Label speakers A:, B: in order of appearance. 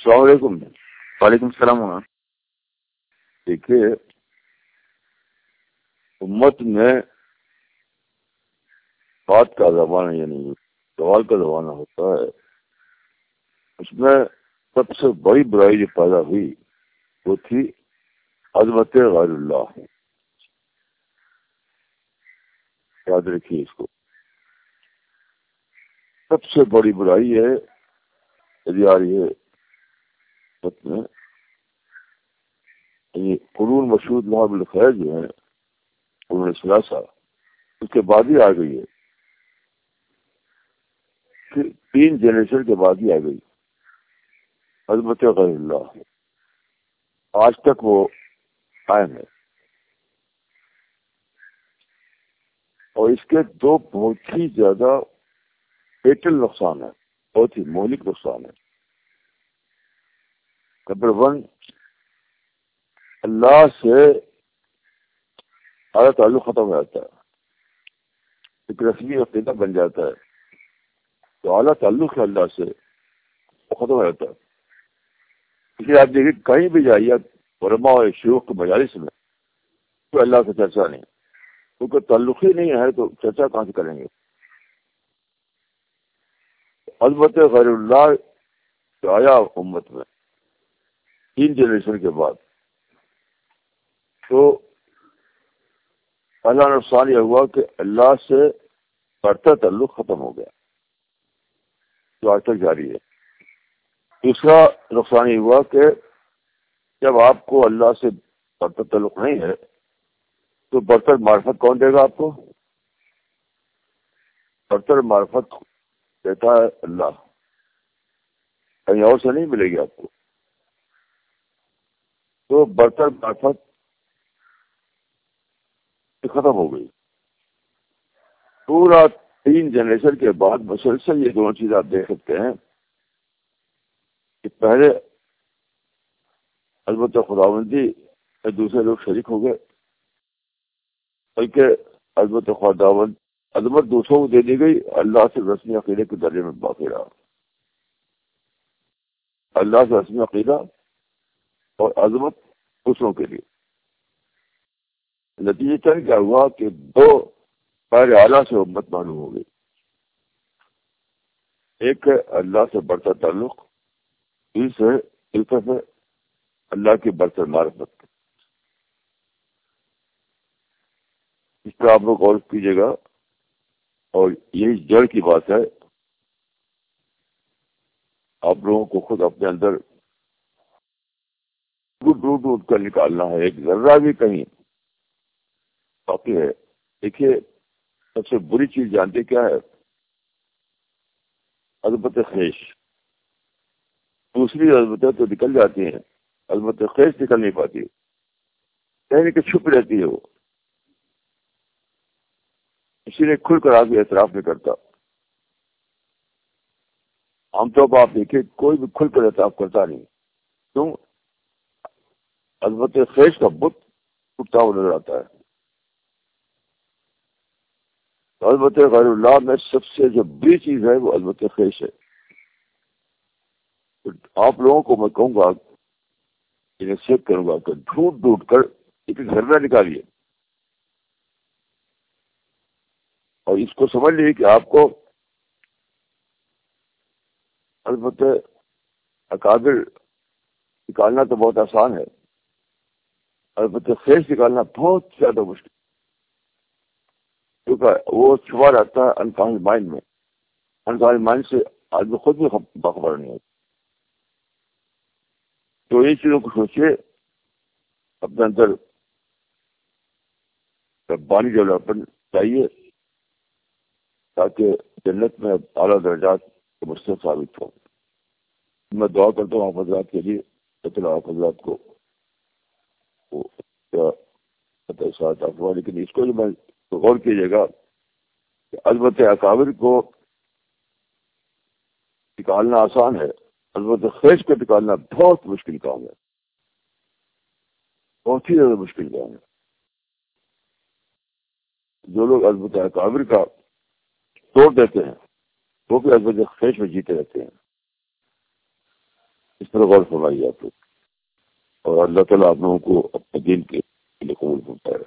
A: السلام علیکم۔ وعلیکم السلام دیکھیے، امت میں بات کا زمانہ یعنی سوال کا زمانہ ہوتا ہے۔ اس میں سب سے بڑی برائی جو پیدا ہوئی، وہ تھی عظمت غیر اللہ۔ یاد رکھیے اس کو۔ سب سے بڑی برائی ہے یدی آ میں قرون مشہور محب الخیر جو ہے قرون ثلاثہ اس کے بعد ہی آ گئی ہے۔ پھر تین جنریشن کے بعد ہی آ گئی۔ عظمت غیر اللہ۔ آج تک وہ قائم ہے۔ اور اس کے دو بہت ہی زیادہ پیٹل نقصان ہے بہت ہی مہلک نقصان ہے نمبر ون اللہ سے اعلیٰ تعلق ختم ہو جاتا ہے۔ ایک رسمی عقیدہ بن جاتا ہے۔ تو اعلیٰ تعلق ہے اللہ سے، وہ ختم ہو جاتا ہے۔ اس لیے آپ دیکھیے کہیں بھی جائیے، علماء اور شیوخ کے مجالس میں تو اللہ سے چرچا نہیں۔ کیونکہ تعلق ہی نہیں ہے، تو چرچا کہاں سے کریں گے؟ البت غیر اللہ آیا امت میں۔ تین جنریشن کے بعد۔ تو پہلا نقصان یہ ہوا کہ اللہ سے بڑھتا تعلق ختم ہو گیا۔ جو آج تک جاری ہے۔ دوسرا نقصان یہ ہوا کہ جب آپ کو اللہ سے برتر تعلق نہیں ہے، تو برتر معرفت کون دے گا آپ کو؟ برتر معرفت دیتا ہے اللہ۔ کہیں اور سے نہیں ملے گی آپ کو؟ تو برتر معرفت ختم ہو گئی۔ پورا تین جنریشن کے بعد مسلسل یہ دونوں چیز آپ دیکھ سکتے ہیں کہ پہلے البتہ خداوندی دوسرے لوگ شریک ہو گئے بلکہ البتہ خداوند، عظمت دوسروں کو دے دی گئی، اللہ سے رسمی عقیدے کے درجے میں باقی رہا۔ اللہ سے رسمی عقیدہ اور عظمت دوسروں کے لیے۔ نتیجے چل کیا ہوا کہ دو پیر اعلیٰ سے امت معلوم ہو گئی۔ ایک ہے اللہ سے بڑھتا تعلق، دوسرے الفت ہے اللہ کی برتر معرفت۔ اس پہ آپ لوگ غور کیجیے گا۔ اور یہی جڑ کی بات ہے، آپ لوگوں کو خود اپنے اندر ڈوٹ ڈوٹ کر نکالنا ہے، ایک ذرہ بھی کہیں۔ باقی ہے۔ دیکھیے، سب سے بری چیز جانتے کیا ہے؟ البت خیش۔ دوسری البتیں تو نکل جاتی ہیں۔ البت خیش نکل نہیں پاتی۔ کہیں کہ چھپ رہتی ہے وہ۔ اسی لیے کھل کر آدمی اعتراف نہیں کرتا۔ عام طور پر آپ دیکھیں، کوئی بھی کھل کر اعتراف کرتا نہیں۔ کیوں؟ البت خیش کا بت ٹوٹتا ہوا نظر آتا ہے۔ البت غیر اللہ میں سب سے جو بری چیز ہے وہ البت خیش ہے۔ آپ لوگوں کو میں کہوں گا نصیحت کروں گا کہ ڈھونڈ ڈھونڈ کر ایک گھر میں نکالیے۔ اور اس کو سمجھ لیجیے کہ آپ کو البتہ اکابر نکالنا تو بہت آسان ہے۔ البتہ فیس نکالنا بہت زیادہ مشکل کیونکہ وہ چھپا رہتا ہے انکان مائنڈ میں۔ انکان مائنڈ سے آدمی خود بھی باخبر نہیں ہوتا۔ تو ان چیزوں کو سوچیے اپنے اندر ربانی ڈیولپمنٹ چاہیے تاکہ جنت میں اعلیٰ درجات مجھ ثابت ہو میں دعا کرتا ہوں آپ حضرات کے لیے آپ حضرات کو لیکن اس کو جو میں غور کیجیے گا کہ البت اکابر کو نکالنا آسان ہے۔ البتہ خیش کو نکالنا بہت مشکل کام ہے۔ بہت ہی زیادہ مشکل کام ہے۔ جو لوگ البتہ اکابر کا توڑ دیتے ہیں، وہ بھی البتہ خیش میں جیتے رہتے ہیں۔ اس پر غور فرمائیے آپ لوگ۔ اور اللہ تعالیٰ آپ لوگوں کو اپنے دین کے بوٹر